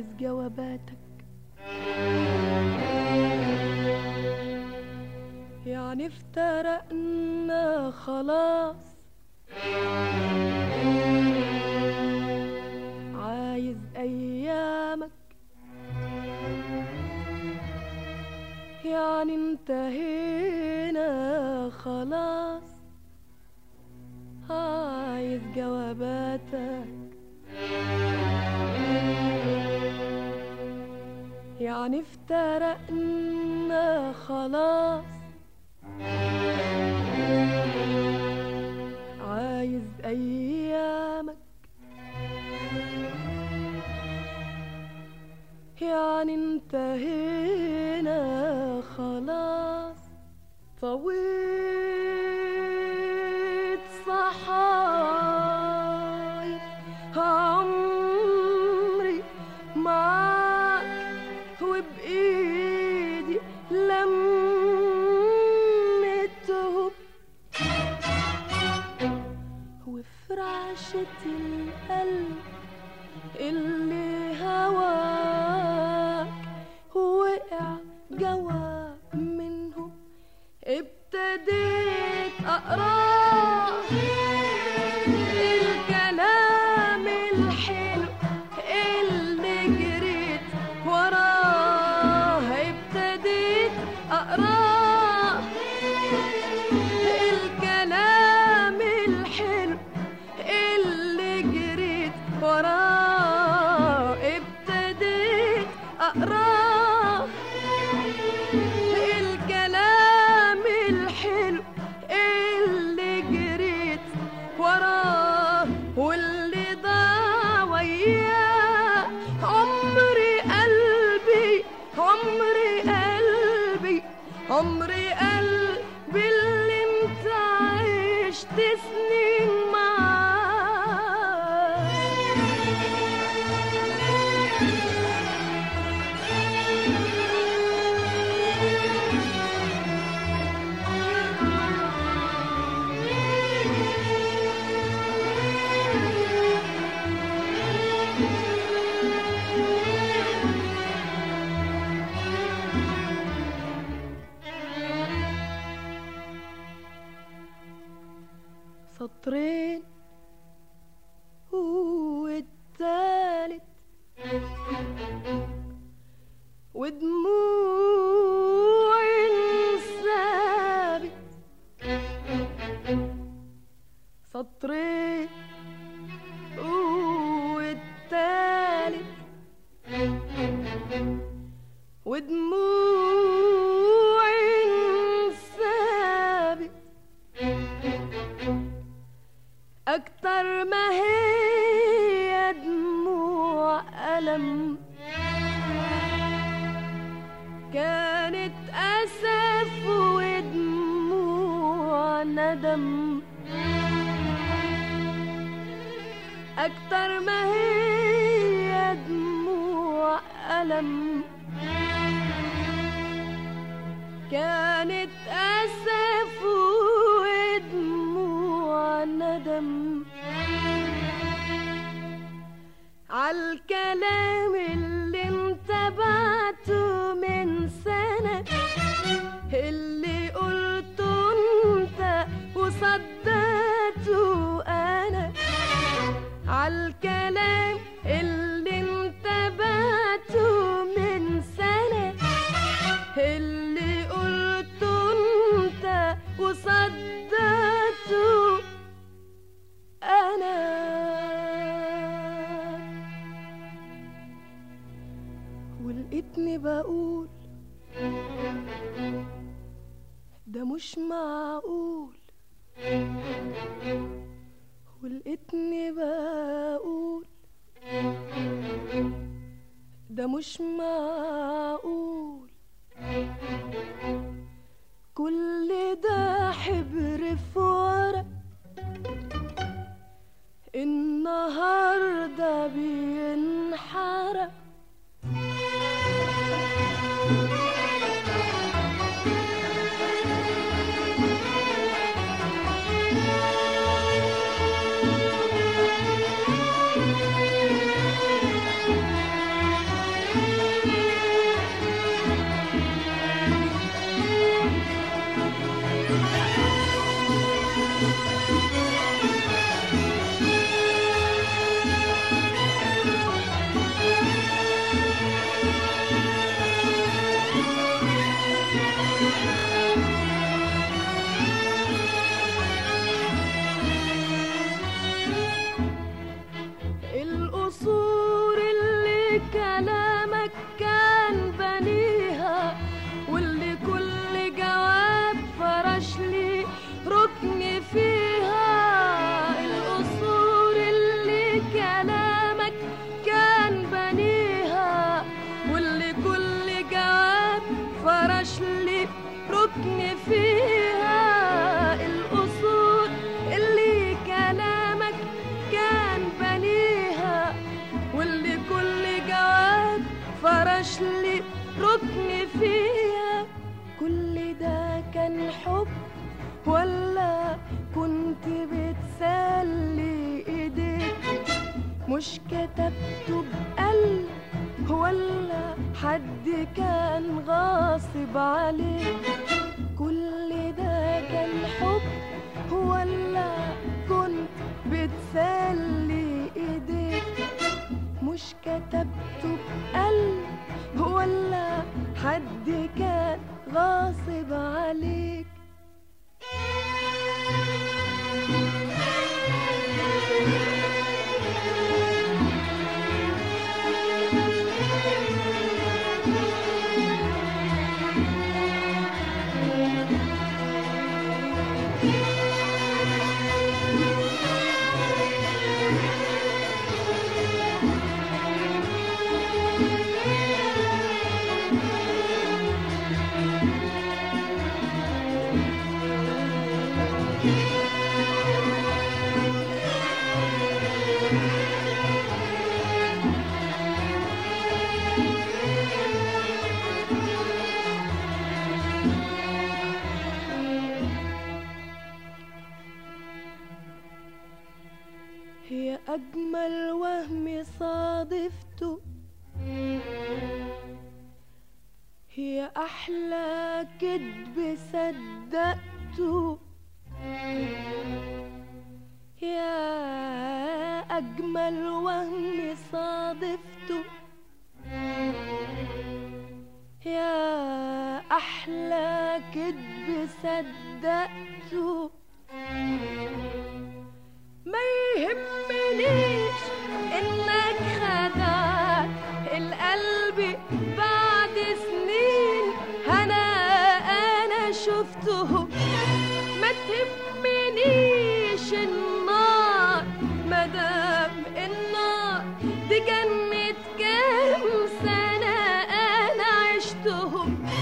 عايز جواباتك. يعني افترقنا خلاص. افترقنا خلاص. عايز أيامك. يعني انتهينا خلاص. طويت جوا منهم ابتديت اقراه عمري ودموع ألم كانت أسف ودموع ندم. عالكلام اللي انت بعته من سنة اللي قلته انت وصدقته أنا. عالكلام ولقيتني بقول ده مش معقول. ولقيتني بقول ده مش معقول. كل ده حبر في ورق النهارده حب ولا كنت بتسلي إيديك؟ مش كتبته بقلب ولا حد كان غاصب عليك. كل ده كان حب ولا كنت بتسلي إيديك؟ مش كتبته بقلب ولا حد كان غاصب عليك أحلى كدب صدقته. يا أجمل وهم صادفته. يا أحلى كدب صدقته. ما يهمنيش 走。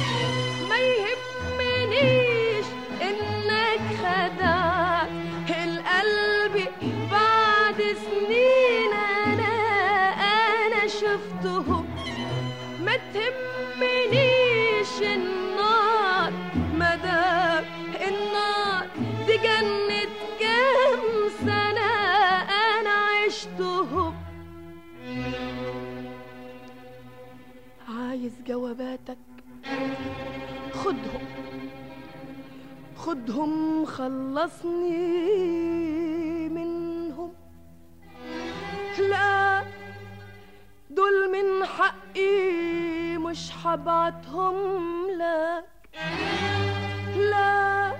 خدهم خلصني منهم. لا دول من حقي مش حبعتهم لك. لا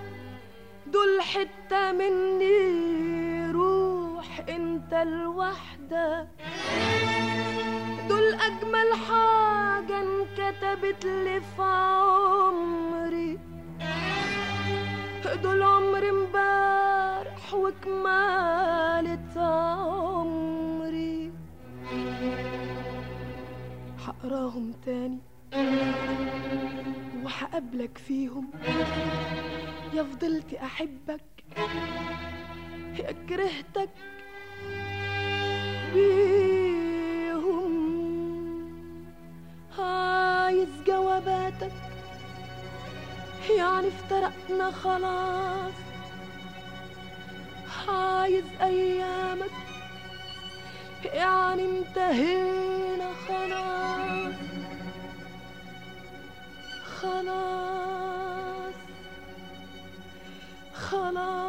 دول حتة مني روح انت لوحدك. دول أجمل حاجة انكتبت لي في عمري. دول عمري امبارح وكمالة عمري. هقراهم تاني وهقابلك فيهم. يا فضلت أحبك يا كرهتك بيهم. عايز جواباتك يعني افترقنا خلاص. عايز أيامك يعني انتهينا خلاص. خلاص. خلاص.